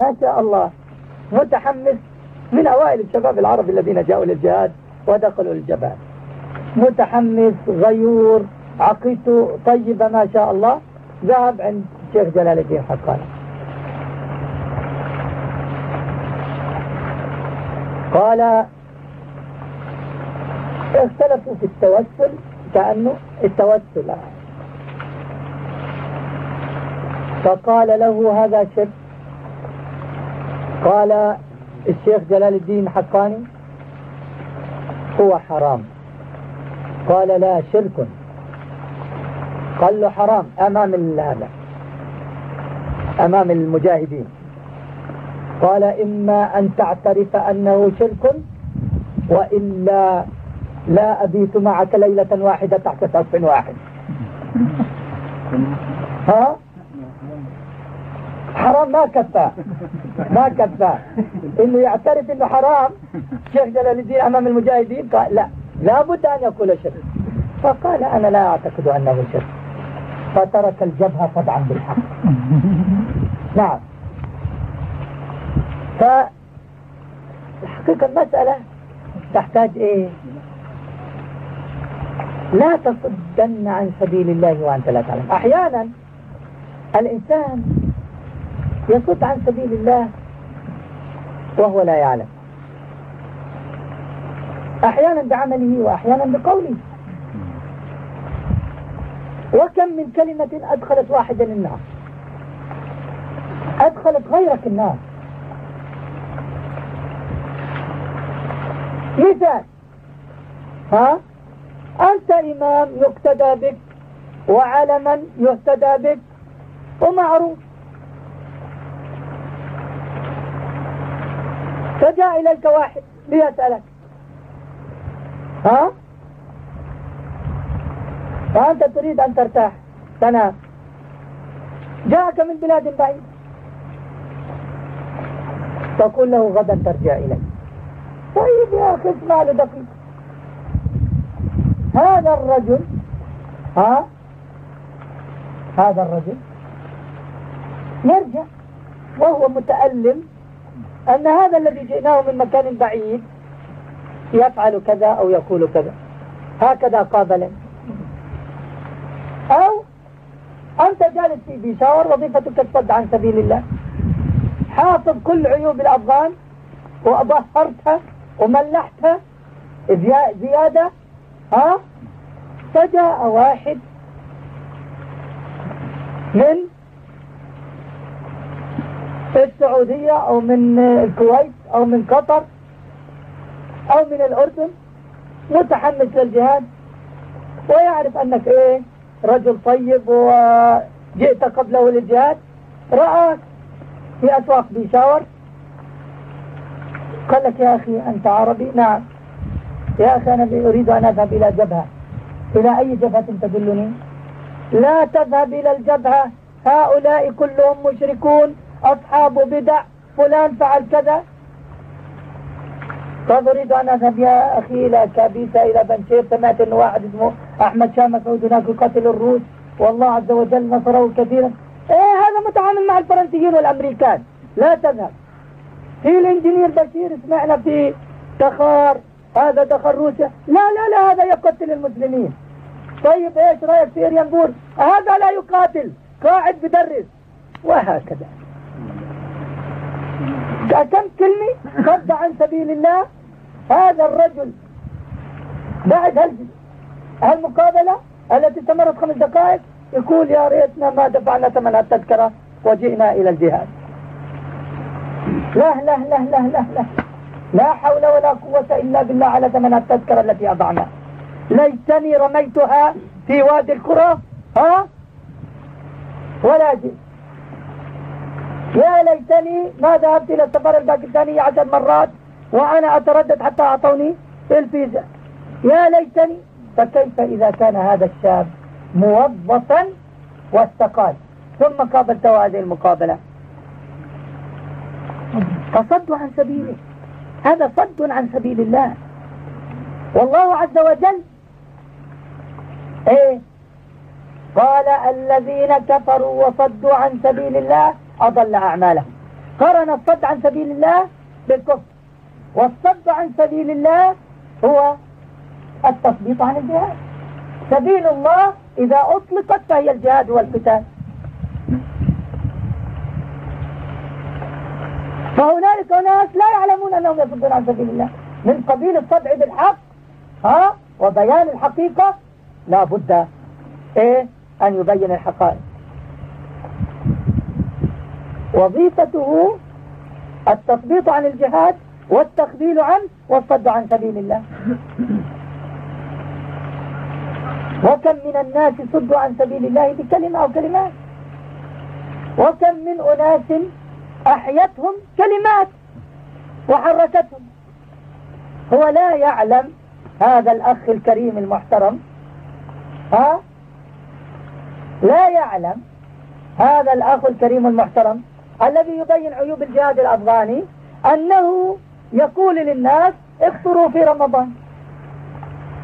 ما شاء الله. متحمس من أوائل الشباب العرب الذين جاءوا للجهاد ودخلوا الجبال متحمس غيور عقيدته طيبة ما شاء الله. ذهب عند الشيخ جلال الدين حقاني قال اختلفوا في التوسل كأنه التوسل. فقال له هذا شرك. قال الشيخ جلال الدين حقاني هو حرام. قال لا شرك. قال له حرام أمام هذا أمام المجاهدين. قال إما أن تعترف أنه شرك وإلا لا أبيت معك ليلة واحدة تحت سقف واحد. ها؟ حرام ما كفى. ما كفى. إنه يعترف إنه حرام. شيخ جلال الدين أمام المجاهدين قال لا لابد أن يقول شرك. فقال أنا لا أعتقد أنه شرك. فترك الجبهة طبعا بالحق. نعم. فالحقيقة المسألة تحتاج إيه؟ لا تصدن عن سبيل الله وأنت لا تعلم. أحيانا الإنسان يصد عن سبيل الله وهو لا يعلم. أحيانا بعمله وأحيانا بقوله. وكم من كلمة أدخلت واحدا النار أدخلت غيرك النار مثال. ها؟ أنت إمام يقتدى بك وعلما يهتدى بك ومعروف. فجاء إليك واحد ليسألك. ها؟ فأنت تريد أن ترتاح. تنام. جاءك من بلاد بعيد. تقول له غدا ترجع إلي طيب يا أخي اسمع له دقيق؟ هذا الرجل ها؟ هذا الرجل يرجع وهو متألم أن هذا الذي جئناه من مكان بعيد يفعل كذا أو يقول كذا. هكذا قابلني أو أنت جالس في بيشاور وظيفتك الصد عن سبيل الله. حافظ كل عيوب الأفغان وأظهرتها وملحتها زيادة. ها؟ فجاء واحد من السعودية أو من الكويت أو من قطر أو من الأردن متحمس للجهاد ويعرف أنك إيه رجل طيب وجئت قبله للجهاد رآك في أسواق بيشاور قال لك يا أخي أنت عربي؟ نعم. يا أخي أنا أريد أن أذهب إلى جبهة. إلى أي جبهة تدلني؟ لا تذهب إلى الجبهة. هؤلاء كلهم مشركون. أصحاب بدع فلان فعل كذا. طب أريد أن أذهب يا أخي إلى كابيسة إلى بنشير سمعت أن واحد اسمه أحمد شاه مسعود هناك يقاتل الروس. والله عز وجل نصره كثيرا إيه هذا متعامل مع الفرنسيين والأمريكان. لا تذهب. في ال engineer بشير سمعنا في تخار. هذا دخل روسيا. لا لا لا هذا يقتل المسلمين. طيب إيش رأيك في اريانبور هذا لا يقاتل. قاعد بدرس. وهكذا. كم كلمة صد عن سبيل الله هذا الرجل بعد هالمقابلة التي استمرت خمس دقائق يقول يا ريتنا ما دفعنا ثمن التذكرة وجئنا إلى الجهاد. لا لا لا لا لا لا لا حول ولا قوة إلا بالله على ثمن التذكرة التي أضعنا. ليتني رميتها في وادي القرى ها؟ ولا جئت. يا ليتني ما ذهبت إلى السفارة الباكستانية عشر مرات وأنا أتردد حتى أعطوني الفيزا. يا ليتني فكيف إذا كان هذا الشاب موظفا واستقال؟ ثم قابلته هذه المقابلة. فصد عن سبيله هذا صد عن سبيل الله. والله عز وجل إيه؟ قال الذين كفروا وصدوا عن سبيل الله أضل أعمالهم. قرن الصد عن سبيل الله بالكفر. والصد عن سبيل الله هو التثبيط عن الجهاد. سبيل الله إذا أطلقت فهي الجهاد والقتال. فهنالك ناس لا يعلمون أنهم يصدون عن سبيل الله. من قبيل الصدع بالحق ها وبيان الحقيقة لا بد إيه أن يبين الحقائق. وظيفته التثبيط عن الجهاد والتخذيل عنه والصد عن سبيل الله. وكم من الناس صدوا عن سبيل الله بكلمة أو كلمات؟ وكم من أناس أحيتهم كلمات وحركتهم؟ هو لا يعلم هذا الأخ الكريم المحترم. ها؟ لا يعلم هذا الأخ الكريم المحترم. الذي يبين عيوب الجهاد الأفغاني أنه يقول للناس اخطروا في رمضان.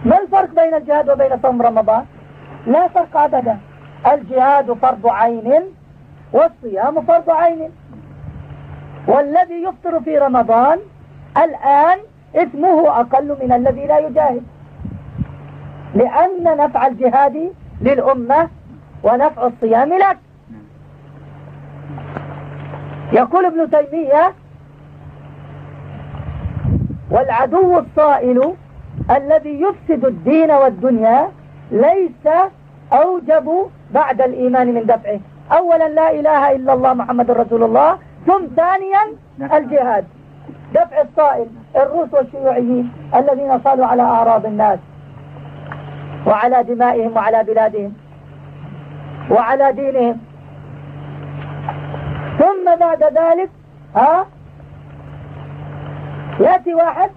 ما الفرق بين الجهاد وبين صوم رمضان؟ لا فرق أبدا. الجهاد فرض عين والصيام فرض عين. والذي يفطر في رمضان الآن اسمه أقل من الذي لا يجاهد. لأن نفع الجهاد للأمة ونفع الصيام لك. يقول ابن تيمية والعدو الصائل الذي يفسد الدين والدنيا ليس أوجب بعد الإيمان من دفعه. أولا لا إله إلا الله محمد رسول الله ثم ثانيا الجهاد. دفع الصائل الروس والشيوعيين الذين صالوا على أعراض الناس وعلى دمائهم وعلى بلادهم وعلى دينهم. ثم بعد ذلك ها؟ يأتي واحد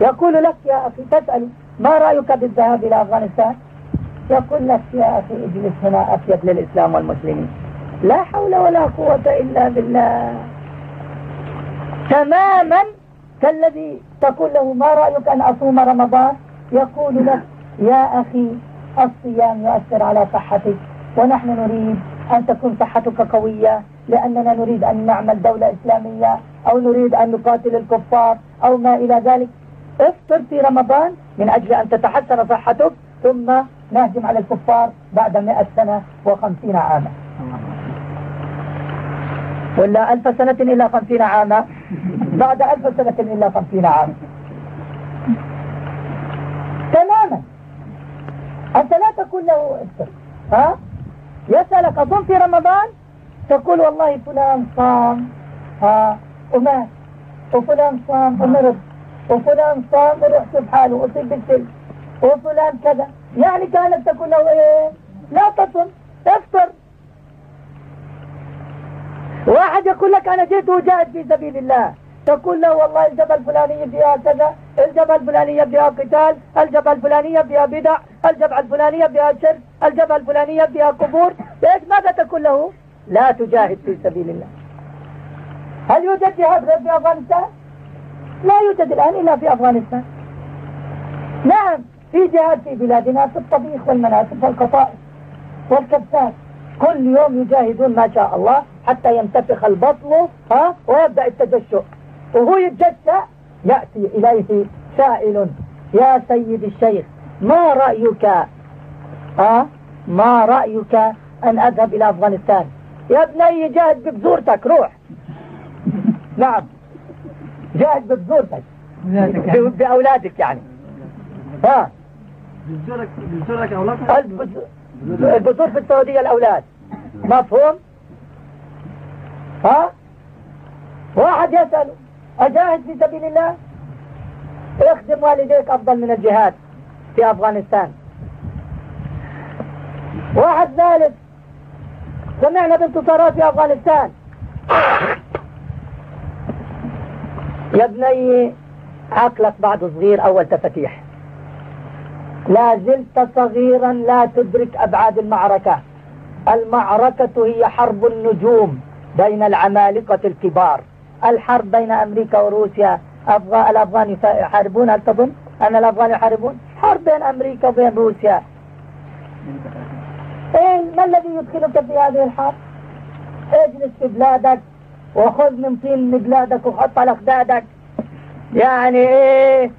يقول لك يا أخي تسأل ما رأيك بالذهاب إلى أفغانستان؟ يقول لك يا أخي اجلس هنا أفيد للإسلام والمسلمين. لا حول ولا قوة إلا بالله. تماما كالذي تقول له ما رأيك أن أصوم رمضان؟ يقول لك يا أخي الصيام يؤثر على صحتك ونحن نريد أن تكون صحتك قوية. لأننا نريد أن نعمل دولة إسلامية أو نريد أن نقاتل الكفار أو ما إلى ذلك. افطر في رمضان من أجل أن تتحسن صحتك ثم نهجم على الكفار بعد مئة سنة وخمسين عاما. ولا ألف سنة إلا خمسين عاما. بعد ألف سنة إلا خمسين عاما. تماما. أنت لا تقول له افطر. ها؟ يسألك أصوم في رمضان؟ تقول والله فلان صام ها ومات وفلان صام ومرض وفلان صام ورحت بحاله وصيب بالسلم وفلان كذا. يعني كانت تقول له إيه؟ لا تصم افطر واحد يقول لك أنا جيت وجاهد في سبيل الله. تقول له والله الجبل الفلاني فيها كذا الجبل الفلانية فيها قتال الجبل الفلانية فيها بدع الجبل الفلانية فيها شرك الجبل الفلانية فيها قبور. إيش ماذا تقول له؟ لا تجاهد في سبيل الله. هل يوجد جهاد غير في أفغانستان؟ لا يوجد الآن إلا في أفغانستان. نعم في جهاد في بلادنا في الطبيخ والمناسف والقطائف والكبسات. كل يوم يجاهدون ما شاء الله حتى ينتفخ البطن ها ويبدأ التجشؤ وهو يتجشأ يأتي إليه سائل يا سيد الشيخ ما رأيك؟ ها ما رأيك أن أذهب إلى أفغانستان؟ يا ابني جاهد ببذورتك روح. نعم. جاهد ببذورتك بأولادك يعني. ها. ببذورك أولادك؟ البذور في السعودية الأولاد. مفهوم؟ ها؟ واحد يسأل أجاهد في سبيل الله؟ اخدم والديك أفضل من الجهاد في أفغانستان. واحد ثالث سمعنا بانتصارات في أفغانستان. يا ابني عقلك بعد صغير أول تفتيح. لا زلت صغيرا لا تدرك أبعاد المعركة. المعركة هي حرب النجوم بين العمالقة الكبار. الحرب بين أمريكا وروسيا. أفغان الأفغان يحاربون هل تظن أن الأفغان يحاربون؟ حرب بين أمريكا وبين روسيا. إيه ما الذي يدخلك في هذه الحرب؟ اجلس في بلادك وخذ من طين بلادك وحط على خدادك يعني إيه؟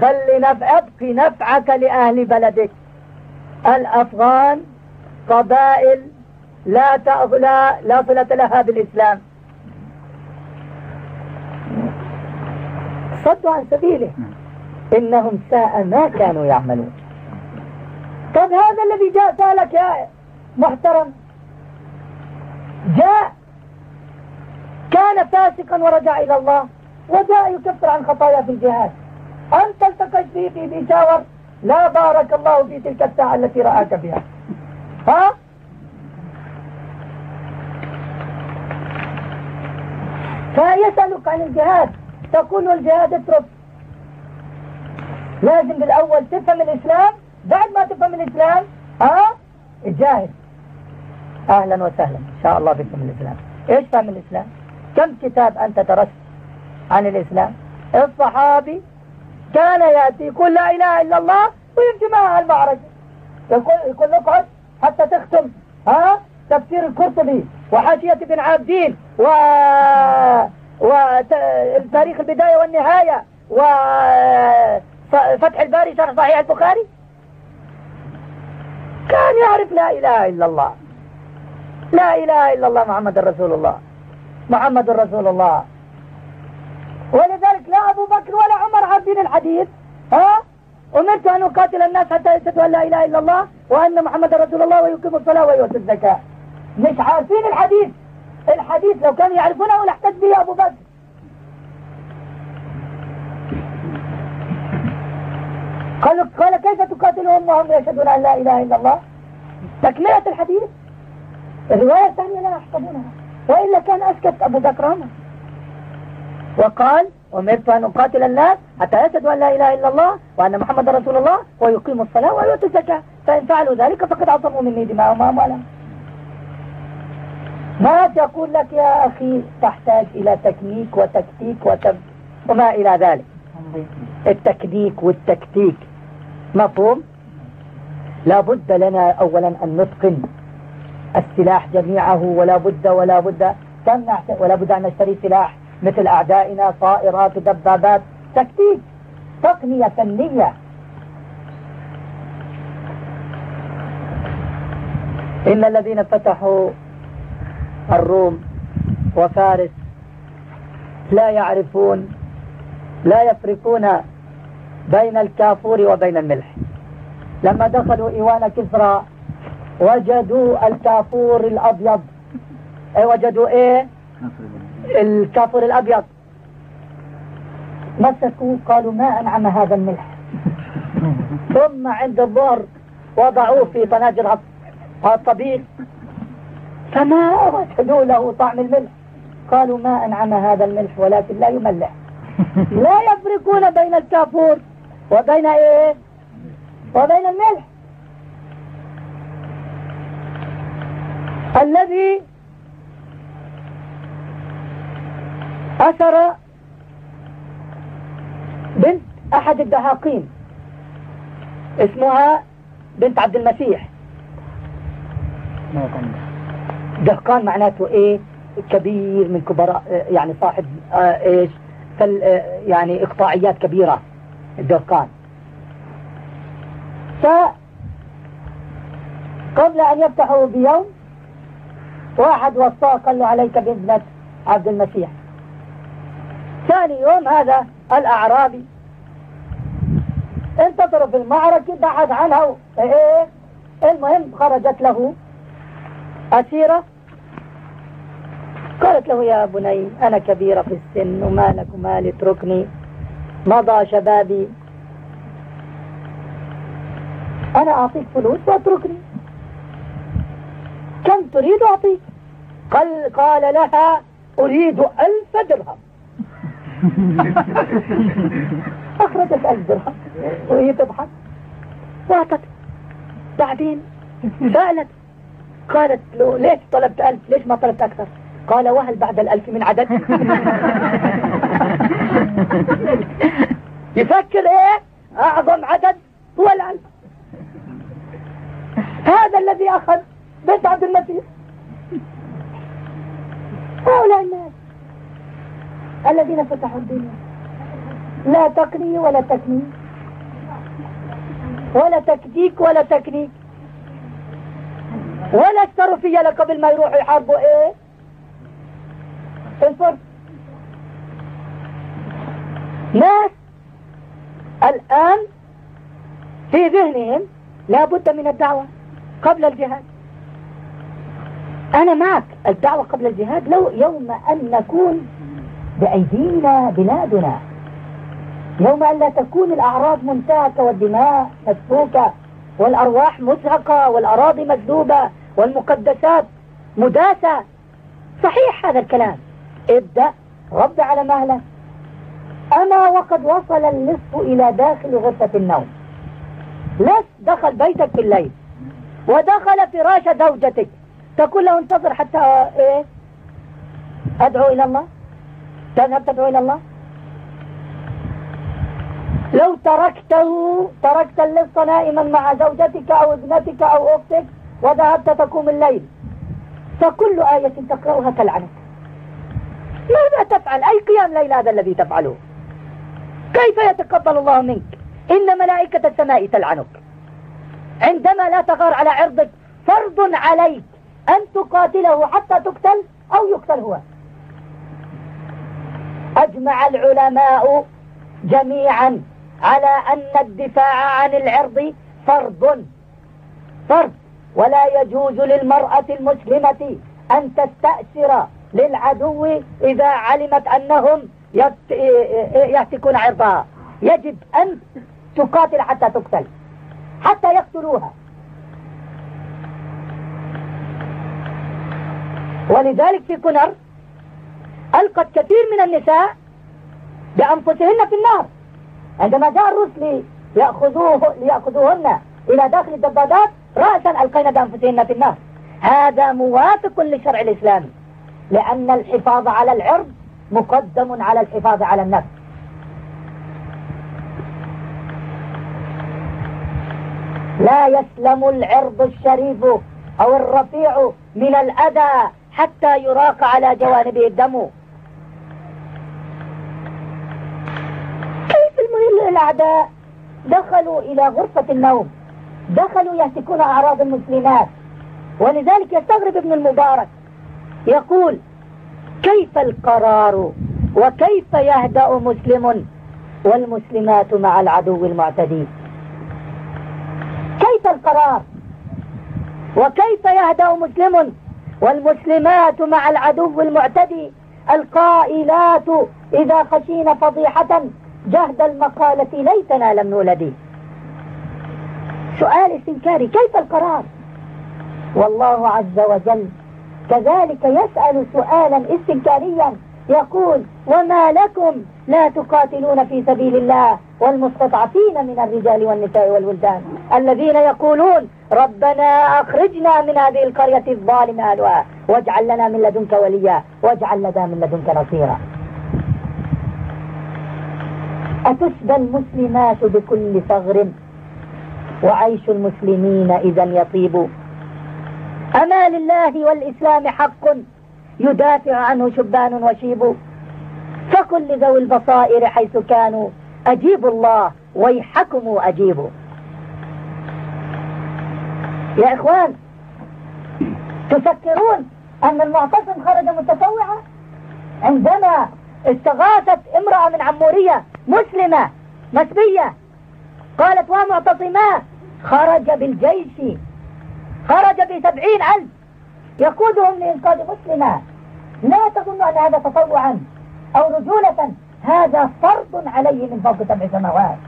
خلي نفع ابقي نفعك لأهل بلدك. الأفغان قبائل لا لا لا صلة لها بالإسلام. صدوا عن سبيله. إنهم ساء ما كانوا يعملون. طب هذا الذي جاء سألك يا محترم. جاء كان فاسقا ورجع إلى الله وجاء يكفر عن خطايا في الجهاد. أنت التقيت فيه في بيشاور لا بارك الله في تلك الساعة التي رآك فيها ها؟ فيسألك عن الجهاد. تقول الجهاد اترك لازم بالأول تفهم الإسلام بعد ما تفهم الإسلام ها؟ الجاهد أهلا وسهلا. إن شاء الله بكم الإسلام. إيش فهم الإسلام؟ كم كتاب أنت درست عن الإسلام؟ الصحابي كان يأتي يقول لا إله إلا الله ويمشي معها المعركة. يقول, يقول اقعد حتى تختم ها؟ تفسير القرطبي وحاشية ابن عابدين و وتاريخ البداية والنهاية وفتح الباري شرح صحيح البخاري. كان يعرف لا إله إلا الله. لا إله إلا الله محمد رسول الله. محمد رسول الله. ولذلك لا أبو بكر ولا عمر عارفين الحديث. ها؟ أمرت أن أقاتل الناس حتى يشهدوا أن لا إله إلا الله وأن محمد رسول الله ويقيم الصلاة ويؤتي الزكاة. مش عارفين الحديث. الحديث لو كانوا يعرفونه لاحتج به أبو بكر. قالوا قال كيف تقاتلهم وهم يشهدون أن لا إله إلا الله؟ تكملة الحديث. الرواية الثانية لا يحفظونها. وإلا كان أسكت أبو بكر وقال أمرت أن أقاتل الناس حتى يشهدوا أن لا إله إلا الله وأن محمد رسول الله ويقيموا الصلاة ويؤتوا الزكاة. فإن فعلوا ذلك فقد عصموا مني دماءهم وأموالهم. ما تقول لك يا أخي تحتاج إلى تكنيك وتكتيك وتب وما إلى ذلك؟ التكنيك والتكتيك. مفهوم؟ لا بد لنا أولا أن نتقن السلاح جميعه ولا بد ولا بد ولا بد أن نشتري سلاح مثل أعدائنا طائرات دبابات. تكتيك تقنية فنية. إن الذين فتحوا الروم وفارس لا يعرفون لا يفرقون بين الكافور وبين الملح. لما دخلوا إيوان كسرى وجدوا الكافور الأبيض. أي وجدوا إيه؟ الكافور الأبيض. مسكوا قالوا ما أنعم هذا الملح. ثم عند الظهر وضعوه في طناجر الطبيخ. فما وجدوا له طعم الملح. قالوا ما أنعم هذا الملح ولكن لا يملح. لا يفرقون بين الكافور وبين إيه؟ وبين الملح. الذي أثر بنت أحد الدهاقين. اسمها بنت عبد المسيح. دهقان معناته إيه؟ كبير من كبراء يعني صاحب آه إيش؟ آه يعني إقطاعيات كبيرة. الدهقان ف قبل أن يفتحوا بيوم واحد وصاه قال له عليك بابنة عبد المسيح. ثاني يوم هذا الأعرابي انتظروا في المعركة بحث عنها إيه؟ المهم خرجت له أسيرة. قالت له يا بني أنا كبيرة في السن وما لك وما اتركني مضى شبابي؟ أنا أعطيك فلوس واتركني. كم تريد أعطيك؟ قال, قال لها أريد ألف درهم. أخرجت ألف درهم. وهي تضحك. وأعطت. بعدين سألت. قالت له ليش طلبت ألف؟ ليش ما طلبت أكثر؟ قال وهل بعد الألف من عدد؟ يفكر إيه؟ أعظم عدد هو الألف. هذا الذي أخذ بيت عبد المسيح هؤلاء الناس الذين فتحوا الدنيا. لا تقني ولا تكني. ولا تكتيك ولا تكنيك. ولا فيها قبل ما يروحوا يحاربوا إيه؟ الفرس ناس الآن في ذهنهم لا بد من الدعوة قبل الجهاد. أنا معك الدعوة قبل الجهاد لو يوم أن نكون بأيدينا بلادنا يوم أن لا تكون الأعراض منتهكة والدماء مسفوكة والأرواح مزهقة والأراضي مجذوبة والمقدسات مداسة صحيح هذا الكلام. ابدأ رد على مهلك أما وقد وصل اللص إلى داخل غرفة النوم. لص دخل بيتك في الليل. ودخل فراش زوجتك. تقول له انتظر حتى إيه؟ أدعو إلى الله؟ تذهب تدعو إلى الله؟ لو تركته تركت اللص نائما مع زوجتك أو ابنتك أو أختك وذهبت تقوم الليل. فكل آية تقرأها كالعنك ماذا تفعل؟ أي قيام ليل هذا الذي تفعله؟ كيف يتقبل الله منك؟ إن ملائكة السماء تلعنك. عندما لا تغار على عرضك فرض عليك أن تقاتله حتى تقتل أو يقتل هو. أجمع العلماء جميعا على أن الدفاع عن العرض فرض. فرض. ولا يجوز للمرأة المسلمة أن تستأثر للعدو إذا علمت أنهم يهتكون عرضها يجب أن تقاتل حتى تقتل. حتى يقتلوها. ولذلك في كنر ألقت كثير من النساء بأنفسهن في النار. عندما جاء الرسل ليأخذوه ليأخذوهن إلى داخل الدبابات رأسا ألقينا بأنفسهن في النار. هذا موافق للشرع الإسلامي لأن الحفاظ على العرض مقدم على الحفاظ على النفس. لا يسلم العرض الشريف أو الرفيع من الأذى حتى يراق على جوانبه الدم. كيف الأعداء دخلوا إلى غرفة النوم؟ دخلوا يهتكون أعراض المسلمات. ولذلك يستغرب ابن المبارك يقول كيف القرار وكيف يهدأ مسلم والمسلمات مع العدو المعتدي؟ كيف القرار وكيف يهدأ مسلم والمسلمات مع العدو المعتدي؟ القائلات إذا خشينا فضيحة جهد المقالة ليتنا لم نولد. سؤال استنكاري كيف القرار؟ والله عز وجل كذلك يسأل سؤالا استنكاريا. يقول وما لكم لا تقاتلون في سبيل الله والمستضعفين من الرجال والنساء والولدان الذين يقولون ربنا أخرجنا من هذه القرية الظالمة أهلها واجعل لنا من لدنك وليا واجعل لنا من لدنك نصيرا. أتسبى المسلمات بكل ثغر؟ وعيش المسلمين إذا يطيب. أما لله والإسلام حق. يدافع عنه شبان وشيب. فقل لذوي البصائر حيث كانوا. أجيبوا الله ويحكم أجيبوا يا إخوان تفكرون أن المعتصم خرج متطوعا عندما استغاثت امرأة من عمورية مسلمة مسبية قالت ومعتصما خرج بالجيش خرج بسبعين ألف. يقودهم لإنقاذ مسلمة. لا تظن أن هذا تطوعا أو رجولة هذا فرض عليه من فوق سبع سماوات.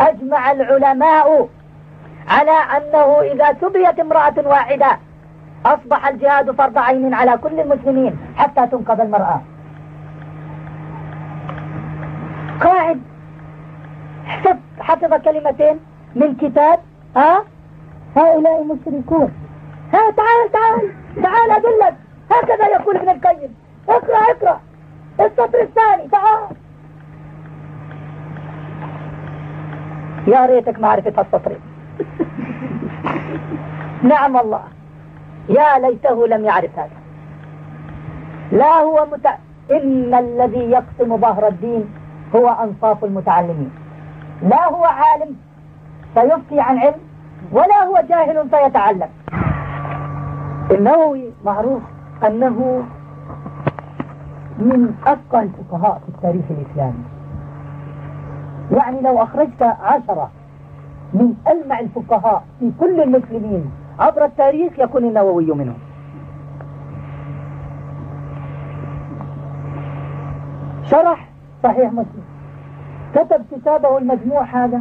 أجمع العلماء على أنه إذا سبيت امرأة واحدة أصبح الجهاد فرض عين على كل المسلمين حتى تنقذ المرأة. قاعد حفظ كلمتين من كتاب ها هؤلاء مشركون ها تعال تعال تعال أدلك. هكذا يقول ابن القيم. اقرأ اقرأ. السطر الثاني تعال. يا ريتك معرفة السطرين نعم الله. يا ليته لم يعرف هذا. لا هو مت... إن الذي يقسم ظهر الدين هو أنصاف المتعلمين. لا هو عالم فيفتي عن علم ولا هو جاهل فيتعلم. النووي معروف أنه من أفقه الفقهاء في التاريخ الإسلامي. يعني لو أخرجت عشرة من ألمع الفقهاء في كل المسلمين عبر التاريخ يكون النووي منهم. شرح صحيح مسلم. كتب كتابه المجموع هذا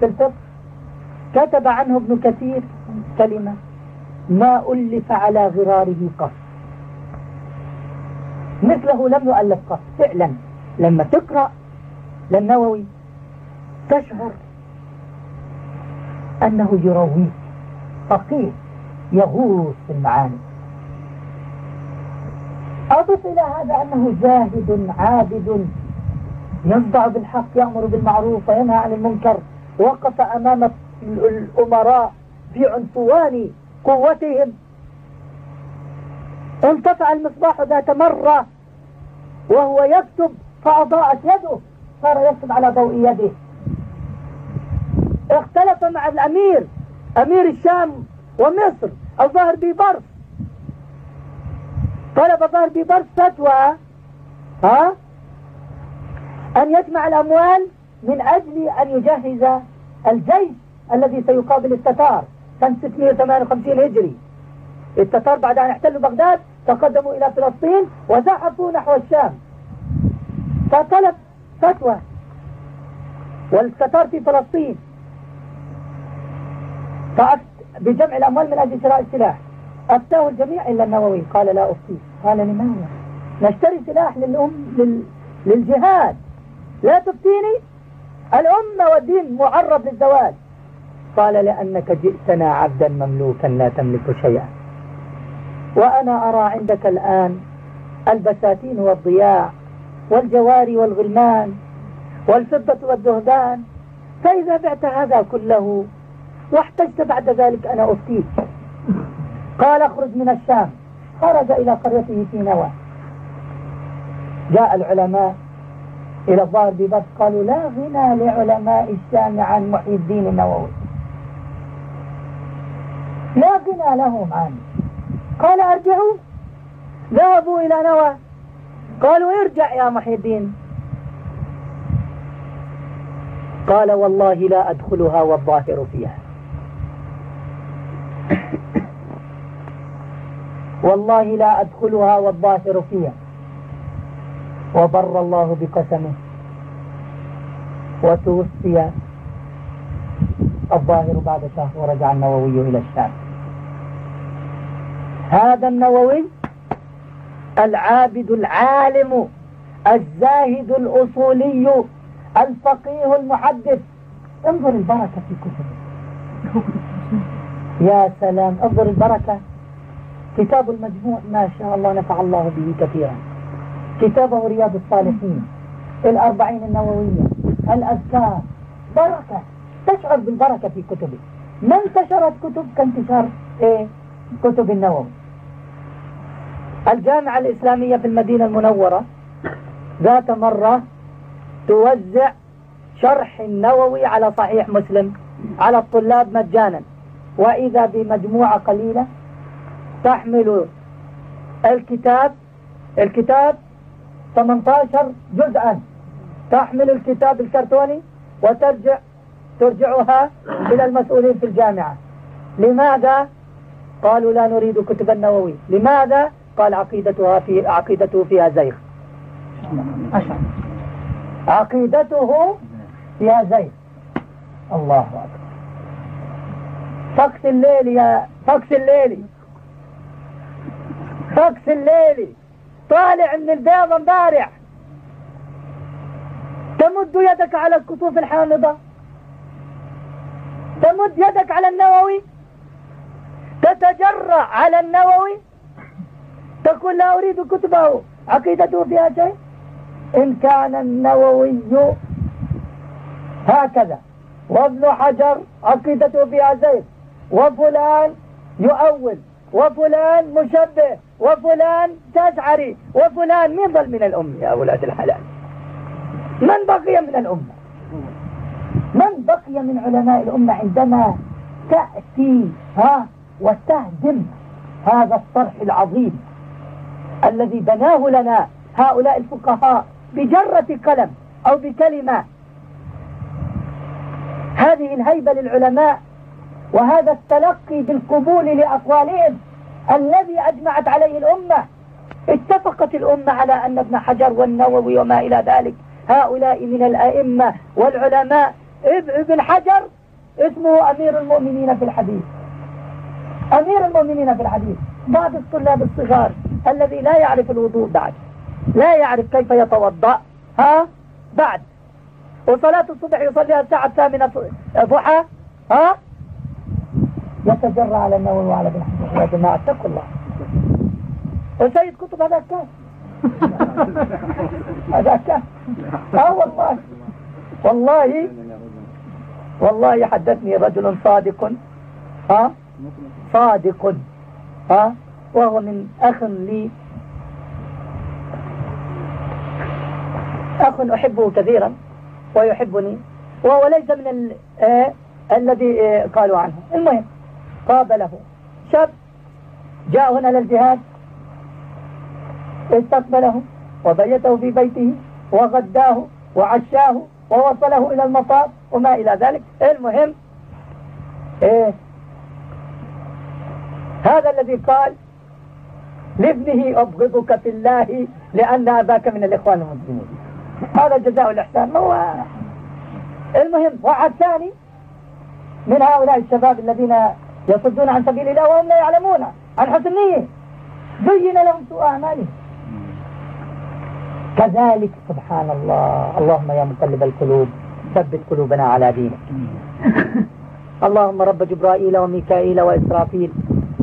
في الفقه كتب عنه ابن كثير كلمة ما ألف على غراره قط. مثله لم يؤلف قط فعلا. لما تقرأ للنووي تشعر أنه يرويك فقيه يغوص في المعاني. أضف إلى هذا أنه زاهد عابد يصدع بالحق يأمر بالمعروف وينهى عن المنكر وقف أمام الأمراء في عنفوان قوتهم. انطفع المصباح ذات مرة وهو يكتب فأضاءت يده صار يكتب على ضوء يده. اختلف مع الأمير أمير الشام ومصر الظاهر ببرس طلب ظاهر ببرس فتوى ها أن يجمع الأموال من أجل أن يجهز الجيش. الذي سيقابل التتار. سنة 658 هجري. التتار بعد أن احتلوا بغداد تقدموا إلى فلسطين وزحفوا نحو الشام. فطلب فتوى والتتار في فلسطين. بجمع الأموال من أجل شراء السلاح. أفتاه الجميع إلا النووي. قال لا أفتيه. قال لماذا؟ نشتري سلاح للأم لل... للجهاد. لا تفتيني؟ الأمة والدين معرض للزواج قال لأنك جئتنا عبدا مملوكا لا تملك شيئا. وأنا أرى عندك الآن البساتين والضياع والجواري والغلمان والفضة والذهبان فإذا بعت هذا كله واحتجت بعد ذلك أنا أفتيك. قال اخرج من الشام. خرج إلى قريته في نوى. جاء العلماء إلى الظاهر ببس قالوا لا غنى لعلماء الشام عن محي الدين النووي. لهم عنه. قال أرجعوا. ذهبوا إلى نوى. قالوا ارجع يا محي الدين قال والله لا أدخلها والظاهر فيها. والله لا أدخلها والظاهر فيها. وبر الله بقسمه. وتوفي الظاهر بعد شهر ورجع النووي إلى الشام. هذا النووي العابد العالم الزاهد الأصولي الفقيه المحدث. انظر البركة في كتبه. يا سلام. انظر البركة. كتاب المجموع ما شاء الله نفع الله به كثيرا. كتابه رياض الصالحين. الأربعين النووية. الأذكار. بركة. تشعر بالبركة في كتبه. ما انتشرت كتب كانتشار إيه؟ كتب النووي. الجامعة الإسلامية في المدينة المنورة ذات مرة توزع شرح النووي على صحيح مسلم على الطلاب مجانا وإذا بمجموعة قليلة تحمل الكتاب الكتاب 18 جزءا تحمل الكتاب الكرتوني وترجع ترجعها إلى المسؤولين في الجامعة لماذا؟ قالوا لا نريد كتب النووي لماذا؟ قال عقيدتها في عقيدته فيها زيغ عقيدته فيها زيغ الله أكبر. فقس الليل يا فقس الليل. فقس الليل. طالع من البيض امبارح. تمد يدك على الكتوف الحامضة. تمد يدك على النووي. تتجرأ على النووي. تقول لا أريد كتبه. عقيدته فيها شيء إن كان النووي هكذا. وابن حجر عقيدته فيها زيت وفلان يؤول. وفلان مشبه. وفلان تشعري وفلان مين ظل من الأمة يا أولاد الحلال؟ من بقي من الأمة؟ من بقي من علماء الأمة عندما تأتي ها وتهدم هذا الصرح العظيم. الذي بناه لنا هؤلاء الفقهاء بجرة قلم أو بكلمة. هذه الهيبة للعلماء وهذا التلقي بالقبول لأقوالهم الذي أجمعت عليه الأمة. اتفقت الأمة على أن ابن حجر والنووي وما إلى ذلك. هؤلاء من الأئمة والعلماء. ابن حجر اسمه أمير المؤمنين في الحديث. أمير المؤمنين في الحديث. بعض الطلاب الصغار. الذي لا يعرف الوضوء بعد. لا يعرف كيف يتوضأ. ها؟ بعد. وصلاة الصبح يصليها الساعة الثامنة ضحى ها؟ يتجرى على النووي وعلى ابن حجر يا جماعة اتقوا الله. وسيد كتب هذا كان هذا كان آه والله. والله والله حدثني رجل صادق. ها؟ صادق. ها؟ وهو من أخ لي. أخ أحبه كثيرا ويحبني وهو ليس من. آه الذي آه قالوا عنه. المهم قابله. شاب جاء هنا للجهاد. استقبله وبيته في بيته وغداه وعشاه ووصله إلى المطار وما إلى ذلك. المهم إيه هذا الذي قال لابنه أبغضك في الله لأن أباك من الإخوان المسلمين. هذا جزاء الإحسان. هو؟ المهم واحد ثاني من هؤلاء الشباب الذين يصدون عن سبيل الله وهم لا يعلمون عن حسن نية زين لهم سوء أعمالهم. كذلك سبحان الله. اللهم يا مقلب القلوب ثبت قلوبنا على دينك. اللهم رب جبرائيل وميكائيل وإسرافيل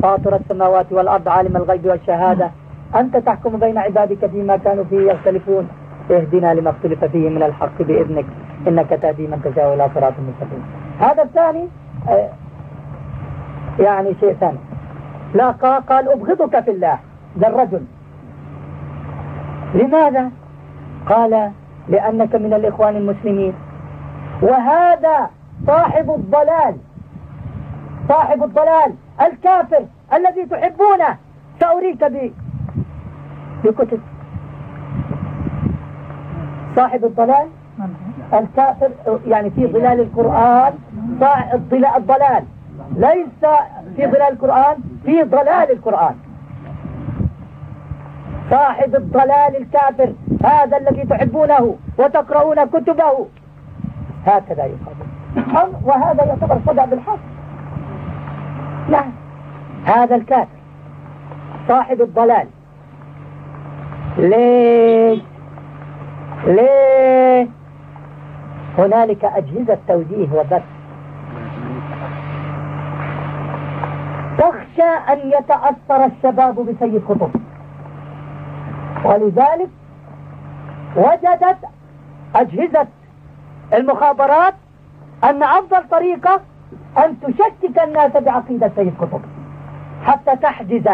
فاطر السماوات والأرض عالم الغيب والشهادة. أنت تحكم بين عبادك فيما كانوا فيه يختلفون. اهدنا لما اختلف فيه من الحق بإذنك. إنك تهدي من تشاء إلى صراط مستقيم. هذا الثاني آه، يعني شيء ثاني. لا قال أبغضك في الله ذا الرجل. لماذا؟ قال لأنك من الإخوان المسلمين. وهذا صاحب الضلال. صاحب الضلال. الكافر الذي تحبونه سأريك بكتب. صاحب الضلال الكافر يعني في ظلال القرآن الضلال. ليس في ظلال القرآن في ضلال القرآن. صاحب الضلال الكافر هذا الذي تحبونه وتقرؤون كتبه. هكذا يقال. وهذا يعتبر صدع بالحق. هذا الكافر صاحب الضلال. ليش ليه؟ هنالك أجهزة توجيه وبث. تخشى أن يتأثر الشباب بسيد قطب ولذلك وجدت أجهزة المخابرات أن أفضل طريقة أن تشكك الناس بعقيدة سيد قطب حتى تحجز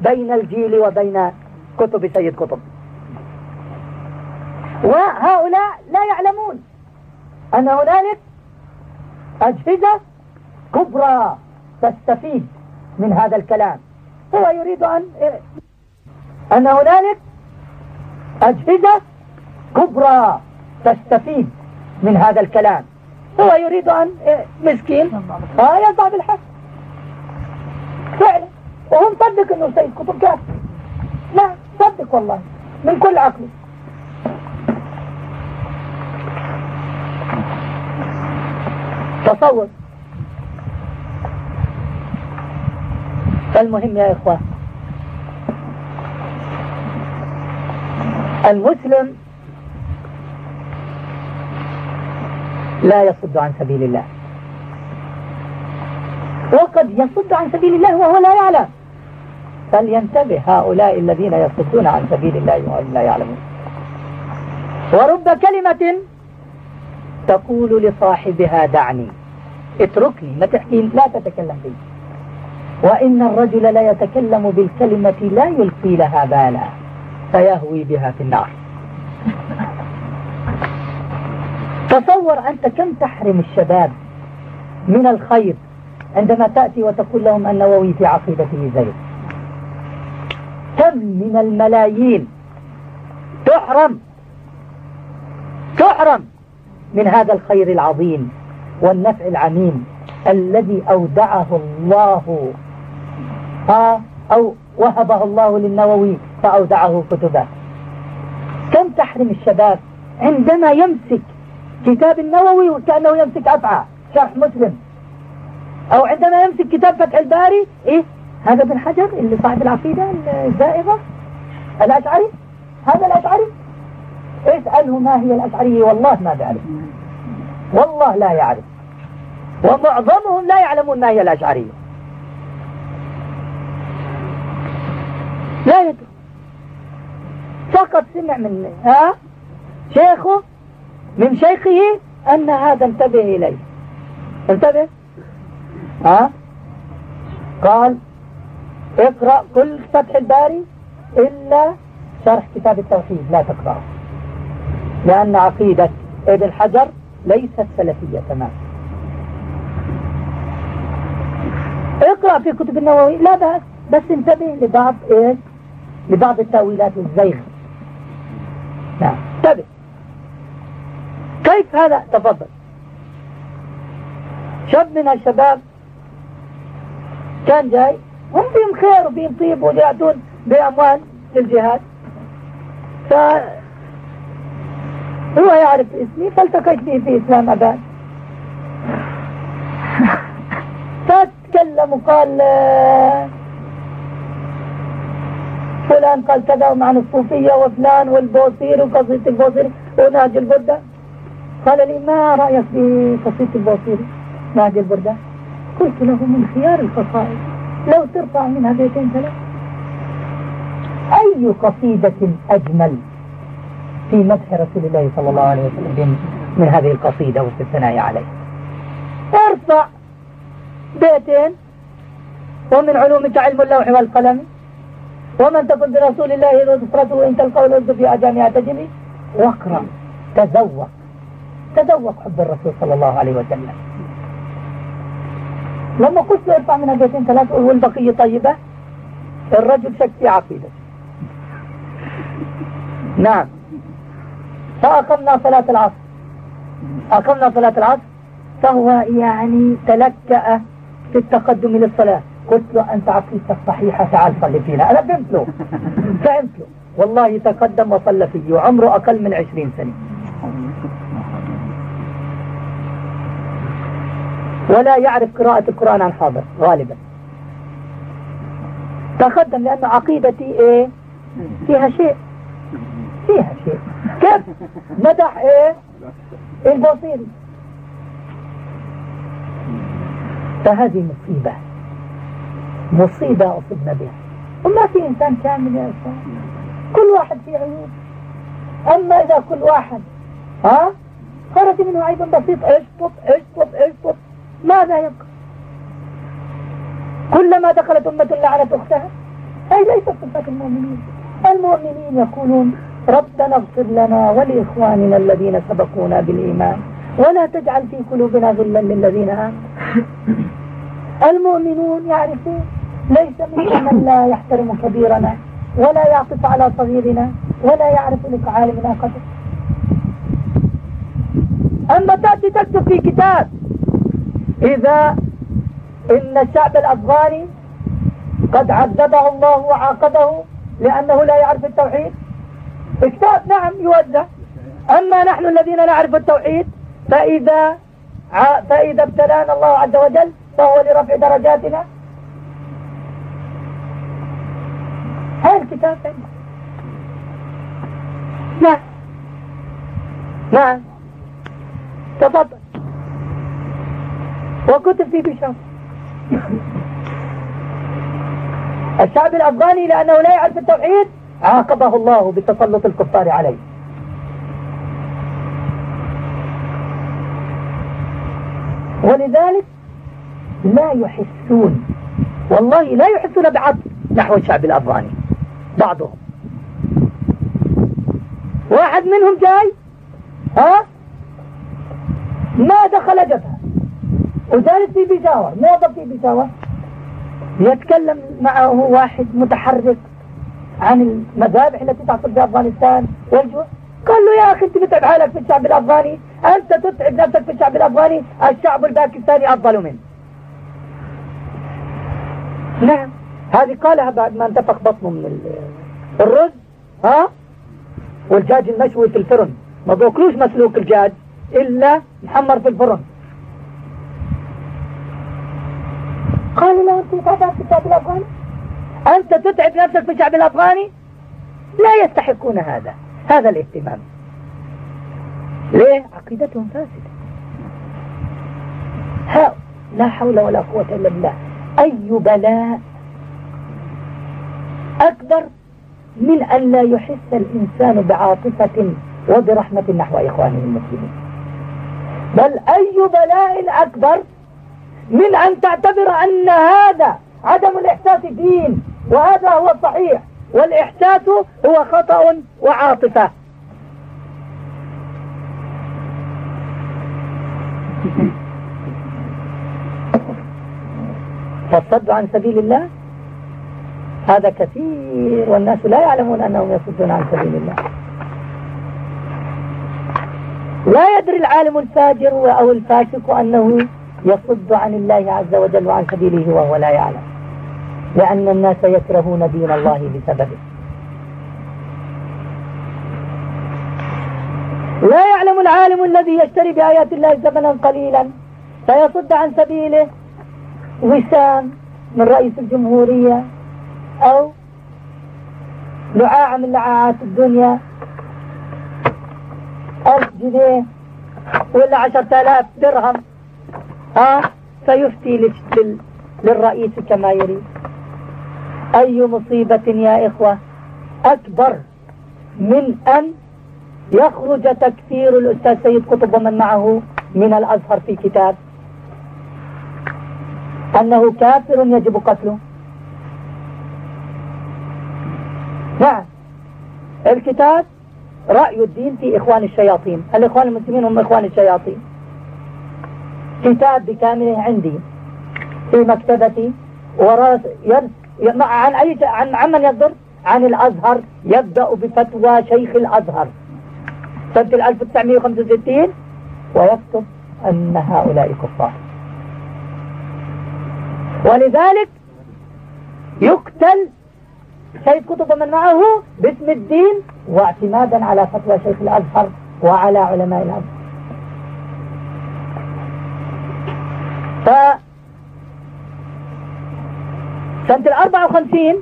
بين الجيل وبين كتب سيد قطب. وهؤلاء لا يعلمون أن هنالك أجهزة كبرى تستفيد من هذا الكلام. هو يريد أن أن هنالك أجهزة كبرى تستفيد من هذا الكلام. هو يريد أن مسكين. آه يرضى بالحق. فعلا. وهم صدق أنه سيد كتب كافر لا صدق والله من كل عقله تصور. فالمهم يا إخوان المسلم لا يصد عن سبيل الله. وقد يصد عن سبيل الله وهو لا يعلم. فلينتبه هؤلاء الذين يصدون عن سبيل الله وهم لا يعلمون. ورب كلمة تقول لصاحبها دعني. اتركني ما تحكي لا تتكلم بي وإن الرجل لا يتكلم بالكلمة لا يلقي لها بالا. فيهوي بها في النار. تصور أنت كم تحرم الشباب من الخير عندما تأتي وتقول لهم النووي في عقيدته زيد كم من الملايين تحرم تحرم من هذا الخير العظيم والنفع العميم الذي أودعه الله. ها أو وهبه الله للنووي فأودعه كتبه. كم تحرم الشباب عندما يمسك كتاب النووي وكأنه يمسك أفعى شرح مسلم. أو عندما يمسك كتاب فتح الباري إيه؟ هذا ابن حجر اللي صاحب العقيدة الزائغة. الأشعري؟ هذا الأشعري؟ اسأله ما هي الأشعرية والله ما بيعرف والله لا يعرف. ومعظمهم لا يعلمون ما هي الأشعرية. لا يدري فقط سمع من ها؟ شيخه من شيخه أن هذا انتبه إليه. انتبه ها؟ قال اقرأ كل فتح الباري إلا شرح كتاب التوحيد لا تقرأه. لأن عقيدة ابن حجر ليست سلفية تماما. اقرأ في كتب النووي لا بأس بس انتبه لبعض إيش؟ لبعض التأويلات الزيغ نعم. هذا تفضل. شاب من الشباب كان جاي هم بهم خير وبهم طيب ويأتون بأموال للجهاد. ف هو يعرف اسمي فالتقيت به في إسلام أباد. فتكلم وقال فلان قال كذا ومعنى الصوفية وفلان والبوصير وقصيدة البوصير وناجي البردة قال لي ما رأيك في قصيدة البوصير ناجي البردة قلت له من خيار القصائد لو ترفع منها بيتين ثلاث أي قصيدة أجمل في مدح رسول الله صلى الله عليه وسلم من هذه القصيدة وفي الثناء عليه؟ ارفع بيتين ومن علومك علم اللوح والقلم ومن تكن برسول الله نصرته إن تلقوا الأرض في أجامع تجري واقرأ تذوق تذوق حب الرسول صلى الله عليه وسلم. لما قلت ارفع من البيتين ثلاث والبقية طيبة؟ الرجل شك في عقيدته. نعم. فأقمنا صلاة العصر. أقمنا صلاة العصر. فهو يعني تلكأ في التقدم للصلاة. قلت له أنت عقيدتك صحيحة تعال صلي فينا. أنا فهمت له. فهمت له. والله تقدم وصلى فيه وعمره أقل من عشرين سنة. ولا يعرف قراءة القرآن عن حاضر غالبا. تقدم لأن عقيدتي إيه؟ فيها شيء. فيها شيء. كيف؟ مدح إيه؟ البصيري فهذه مصيبة. مصيبة أصبنا بها. وما في إنسان كامل يا أستاذ. كل واحد فيه عيوب. أما إذا كل واحد ها؟ خرج منه عيب بسيط اشطط اشطط اشطط ماذا يبقى؟ كلما دخلت أمة لعنت أختها هذه ليست صفات المؤمنين. المؤمنين يقولون ربنا اغفر لنا ولإخواننا الذين سبقونا بالإيمان ولا تجعل في قلوبنا غلا للذين آمنوا. المؤمنون يعرفون ليس منا من لا يحترم كبيرنا ولا يعطف على صغيرنا ولا يعرف لعالمنا قدر أما تأتي تكتب في كتاب إذا إن الشعب الأفغاني قد عذبه الله وعاقبه لأنه لا يعرف التوحيد. كتاب نعم يوزع. أما نحن الذين نعرف التوحيد فإذا فإذا ابتلانا الله عز وجل فهو لرفع درجاتنا. هاي الكتاب نعم. نعم. تفضل. وكتب في بشام الشعب الأفغاني لأنه لا يعرف التوحيد عاقبه الله بتسلط الكفار عليه. ولذلك لا يحسون والله لا يحسون بعطف نحو الشعب الأفغاني بعضهم. واحد منهم جاي ها؟ ما دخل جبهة. وجالس في بيشاور موظف في بيشاور يتكلم معه واحد متحرك عن المذابح التي تحصل في أفغانستان. والجوع قال له يا أخي أنت متعب حالك في الشعب الأفغاني. أنت تتعب نفسك في الشعب الأفغاني. الشعب الباكستاني أفضل منه. نعم هذه قالها بعد ما انتفخ بطنه من الرز ها؟ والدجاج المشوي في الفرن. ما بوكلوش مسلوق الدجاج إلا محمر في الفرن. قالوا له أنت تتعب في الشعب الأفغاني؟ أنت تتعب نفسك في الشعب الأفغاني؟ لا يستحقون هذا هذا الاهتمام. ليه؟ عقيدتهم فاسدة. ها لا حول ولا قوة إلا بالله. أي بلاء أكبر من أن لا يحس الإنسان بعاطفة وبرحمة نحو إخوانه المسلمين؟ بل أي بلاء أكبر من أن تعتبر أن هذا عدم الإحساس دين وهذا هو الصحيح والإحساس هو خطأ وعاطفة. فالصد عن سبيل الله. هذا كثير والناس لا يعلمون أنهم يصدون عن سبيل الله. لا يدري العالم الفاجر أو الفاسق أنه يصد عن الله عز وجل وعن سبيله وهو لا يعلم. لأن الناس يكرهون دين الله بسببه. لا يعلم العالم الذي يشتري بآيات الله ثمنا قليلا. فيصد عن سبيله وسام من رئيس الجمهورية أو لعاعة من لعاعات الدنيا. ألف جنيه ولا عشرة آلاف درهم. ها فيفتي للرئيس كما يريد. أي مصيبة يا إخوة؟ أكبر من أن يخرج تكفير الأستاذ سيد قطب ومن معه من الأزهر في كتاب. أنه كافر يجب قتله. نعم. الكتاب رأي الدين في إخوان الشياطين. الإخوان المسلمين هم إخوان الشياطين. كتاب بكامله عندي في مكتبتي وراس عن أي عن عمن يصدر؟ عن الأزهر يبدأ بفتوى شيخ الأزهر. سنة 1965 ويكتب أن هؤلاء كفار. ولذلك يقتل سيد كتب من معه باسم الدين واعتمادا على فتوى شيخ الأزهر وعلى علماء الأزهر. ف سنة الأربعة وخمسين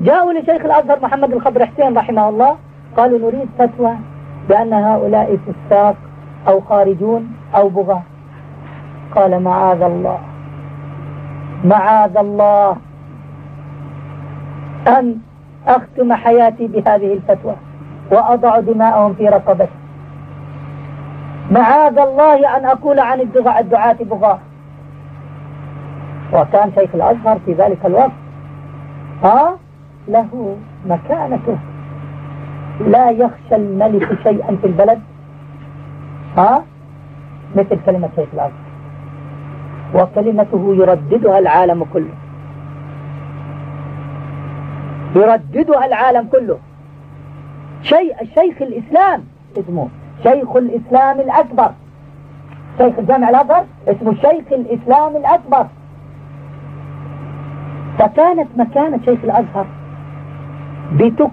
جاءوا لشيخ الأزهر محمد الخضر حسين رحمه الله. قالوا نريد فتوى بأن هؤلاء فساق أو خارجون أو بغاة. قال معاذ الله. معاذ الله أن أختم حياتي بهذه الفتوى وأضع دماءهم في رقبتي. معاذ الله أن أقول عن الدعاة بغاة. وكان شيخ الأزهر في ذلك الوقت ها له مكانته. لا يخشى الملك شيئا في البلد. ها مثل كلمة شيخ الأزهر. وكلمته يرددها العالم كله. يرددها العالم كله. شيء الشيخ الإسلام اسمه شيخ الإسلام الأكبر. شيخ الجامع الأزهر اسمه شيخ الإسلام الأكبر. فكانت مكانة شيخ الأزهر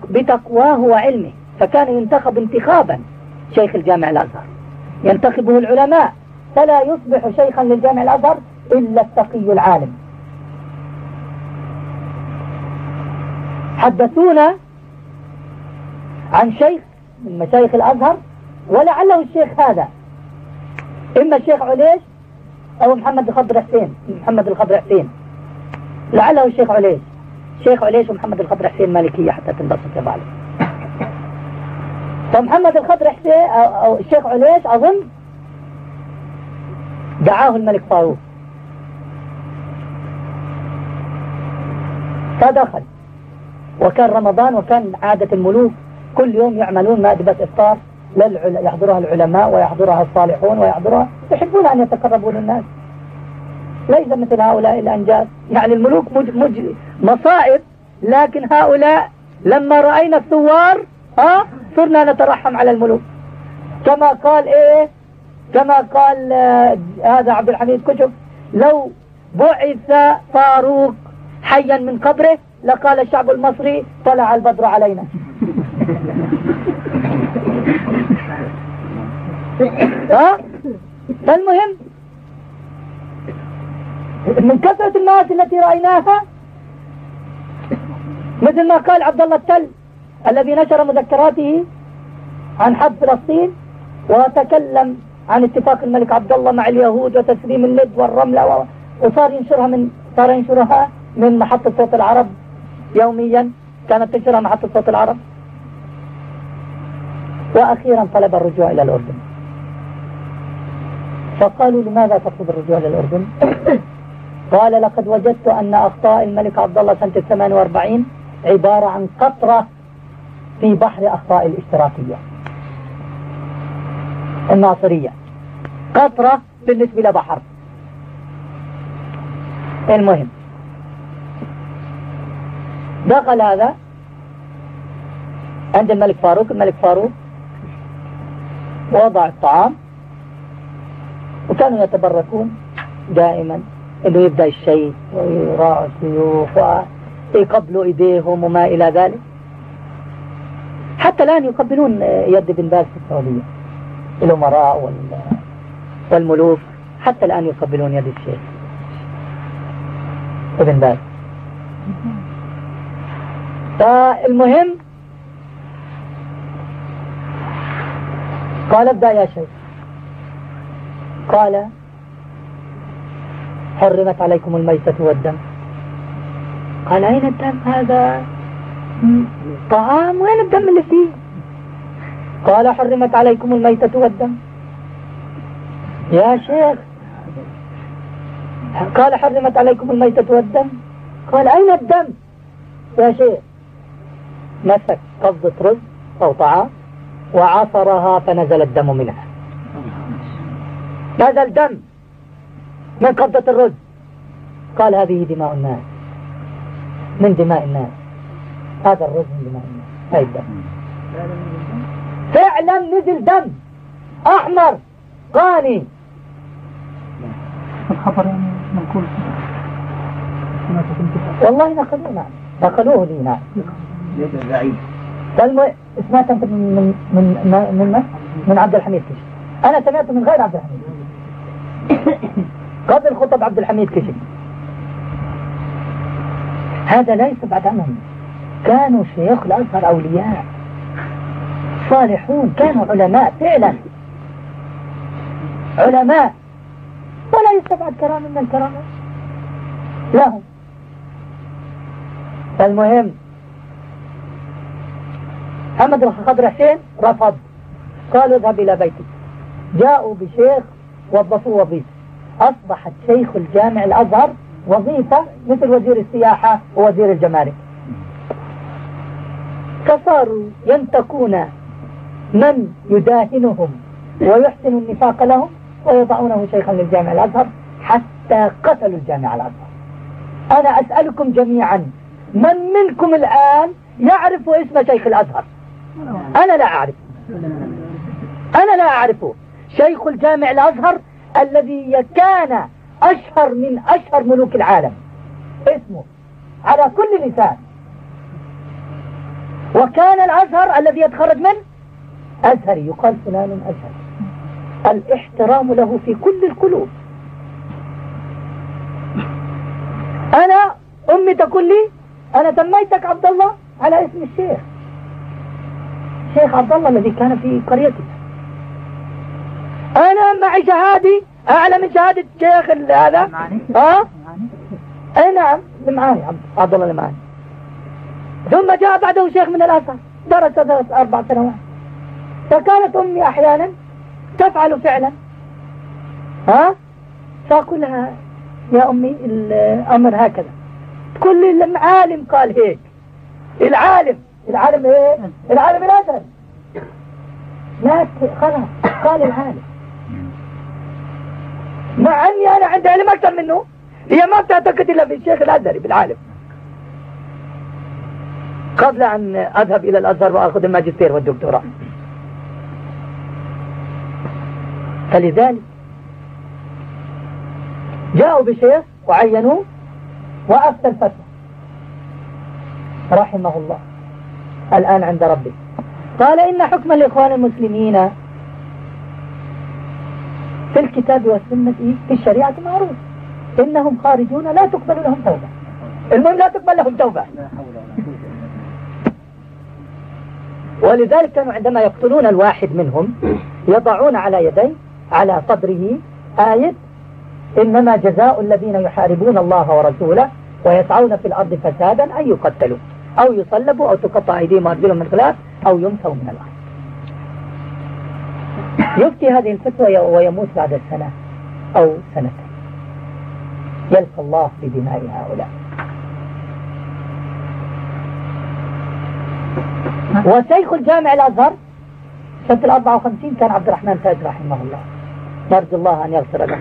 بتقواه وعلمه فكان ينتخب انتخابا شيخ الجامع الأزهر. ينتخبه العلماء فلا يصبح شيخا للجامع الأزهر إلا التقي العالم. حدثونا عن شيخ من مشايخ الأزهر ولعله الشيخ هذا. إما الشيخ عليش أو محمد الخضر حسين محمد الخضر حسين. لعله الشيخ عليش. الشيخ عليش ومحمد الخضر حسين مالكية حتى تنبسط يا بعض فمحمد الخضر حسين أو الشيخ عليش أظن دعاه الملك فاروق فدخل. وكان رمضان وكان عادة الملوك كل يوم يعملون مائدة إفطار يحضرها العلماء ويحضرها الصالحون ويحضرها يحبون أن يتقربوا للناس. ليس مثل هؤلاء الأنجاز. يعني الملوك مج... مج... مصائب لكن هؤلاء لما رأينا الثوار ها صرنا نترحم على الملوك. كما قال إيه؟ كما قال آه هذا عبد الحميد كشف لو بعث فاروق حيا من قبره لقال الشعب المصري طلع البدر علينا. ها؟ فالمهم من كثرة الناس التي رأيناها مثل ما قال عبد الله التل الذي نشر مذكراته عن حرب فلسطين وتكلم عن اتفاق الملك عبد الله مع اليهود وتسليم اللد والرملة وصار ينشرها من صار ينشرها من محطة صوت العرب يوميا كانت تنشرها محطة صوت العرب. وأخيرا طلب الرجوع إلى الأردن. فقالوا لماذا تطلب الرجوع إلى الأردن؟ قال لقد وجدت أن أخطاء الملك عبد الله سنة 48 عبارة عن قطرة في بحر أخطاء الاشتراكية. الناصرية. قطرة بالنسبة لبحر. المهم. دخل هذا عند الملك فاروق. الملك فاروق وضع الطعام وكانوا يتبركون دائما. إنه يبدأ الشيء ويراعوا السيوف ويقبلوا إيديهم وما إلى ذلك. حتى الآن يقبلون يد بن باز في السعودية الأمراء والملوك حتى الآن يقبلون يد الشيخ ابن باز. فالمهم قال ابدأ يا شيخ. قال حرمت عليكم الميتة والدم. قال أين الدم هذا؟ طعام وين الدم اللي فيه؟ قال حرمت عليكم الميتة والدم. يا شيخ. قال حرمت عليكم الميتة والدم. قال أين الدم؟ يا شيخ. مسك قبضة رز أو طعام وعصرها فنزل الدم منها. نزل دم من قبضة الرز. قال هذه دماء الناس. من دماء الناس؟ هذا الرز من دماء الناس. هاي الدم فعلا نزل دم. أحمر. قاني الخبر يعني منقول. والله نقلوه نعم نقلوه لي نعم فالم... سمعت انت من من من من, من عبد الحميد كشف أنا سمعت من غير عبد الحميد. قبل خطب عبد الحميد كشف هذا ليس بعد عنهم كانوا شيوخ الازهر أولياء. صالحون كانوا علماء فعلا. علماء. ولا يستبعد كرامة من الكرامات لهم. فالمهم محمد الخضر حسين رفض. قال اذهب إلى بيتك. جاءوا بشيخ وظفوه وظيفة. أصبحت شيخ الجامع الأزهر وظيفة مثل وزير السياحة ووزير الجمارك. فصاروا ينتقون من يداهنهم ويحسن النفاق لهم ويضعونه شيخا للجامع الأزهر حتى قتلوا الجامع الأزهر. أنا أسألكم جميعا من منكم الآن يعرف اسم شيخ الأزهر؟ أنا لا أعرف. أنا لا أعرفه. شيخ الجامع الأزهر الذي كان أشهر من أشهر ملوك العالم. اسمه على كل لسان. وكان الأزهر الذي يتخرج من؟ أزهري يقال فلان أزهري. الإحترام له في كل القلوب. أنا أمي تقول لي أنا سميتك عبد الله على اسم الشيخ. شيخ عبد الله الذي كان في قريتي أنا معي شهادي أعلى من شهادة الشيخ هذا؟ ها؟ أي نعم. المعاني عبد الله المعاني ثم جاء بعده شيخ من الأزهر درس درس أربع سنوات. فكانت أمي أحيانا تفعل فعلا. ها؟ فأقول لها يا أمي الأمر هكذا. كل العالم قال هيك. العالم. العالم إيه؟ العالم الأزهر. لا خلاص. قال العالم. مع أني أنا عندي علم أكثر منه. هي ما بتعتقد إلا بالشيخ الأزهري بالعالم قبل أن أذهب إلى الأزهر وأخذ الماجستير والدكتوراه. فلذلك جاءوا بشيخ وعينوه وأفتى الفتوى. رحمه الله. الآن عند ربه قال إن حكم الإخوان المسلمين في الكتاب والسنة في الشريعة معروف. إنهم خارجون لا تقبل لهم توبة. المهم لا تقبل لهم توبة. ولذلك كانوا عندما يقتلون الواحد منهم يضعون على يديه على صدره آية إنما جزاء الذين يحاربون الله ورسوله ويسعون في الأرض فسادا أن يقتلوا أو يصلبوا أو تقطع أيديهم وأرجلهم من خلاف أو يمسوا من الأرض. يفتي هذه الفتوى ويموت بعد السنة أو سنتين. يلقى الله بدماء هؤلاء. وشيخ الجامع الأزهر سنة ال 54 كان عبد الرحمن تاج رحمه الله. نرجو الله أن يغفر له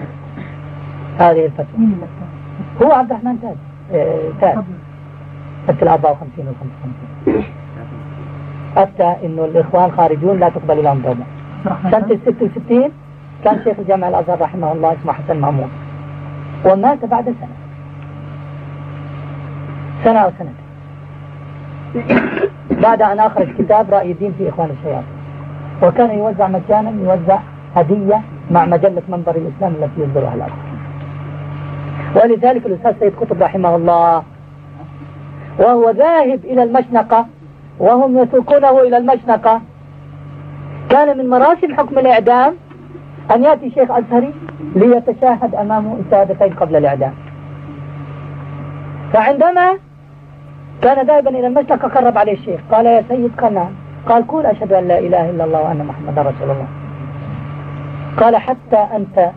هذه الفتوى. هو عبد الرحمن تاج تاج سنة ال 54 وال 55 أفتى إنه الإخوان خارجون لا تقبل لهم توبة سنة ال 66 كان شيخ الجامع الأزهر رحمه الله اسمه حسن مامون ومات بعد سنة. سنة أو سنتين. بعد أن أخرج كتاب رأي الدين في إخوان الشياطين. وكان يوزع مجانا يوزع هدية مع مجلة منبر الإسلام التي يصدرها الأرض. ولذلك الأستاذ سيد قطب رحمه الله وهو ذاهب إلى المشنقة وهم يسوقونه إلى المشنقة. كان من مراسم حكم الإعدام أن يأتي شيخ أزهري ليتشاهد أمامه إشادتين قبل الإعدام. فعندما كان ذاهبا إلى المشنقة قرب عليه الشيخ قال يا سيد قال نعم قال قول أشهد أن لا إله إلا الله وأن محمدا رسول الله. قال حتى أنت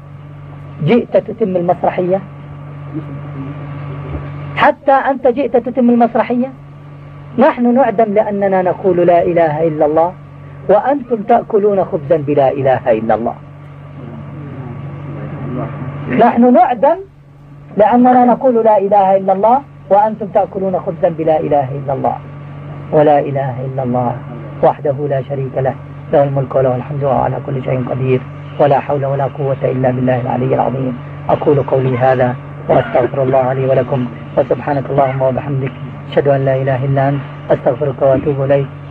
جئت تتم المسرحية؟ حتى أنت جئت تتم المسرحية؟ نحن نعدم لأننا نقول لا إله إلا الله. وأنتم تأكلون خبزا بلا إله إلا الله. نحن نعدم لأننا نقول لا إله إلا الله وأنتم تأكلون خبزا بلا إله إلا الله. ولا إله إلا الله وحده لا شريك له. له الملك وله الحمد وهو على كل شيء قدير. ولا حول ولا قوة إلا بالله العلي العظيم. أقول قولي هذا وأستغفر الله لي ولكم. وسبحانك اللهم وبحمدك. أشهد أن لا إله إلا أنت. أستغفرك وأتوب إليك.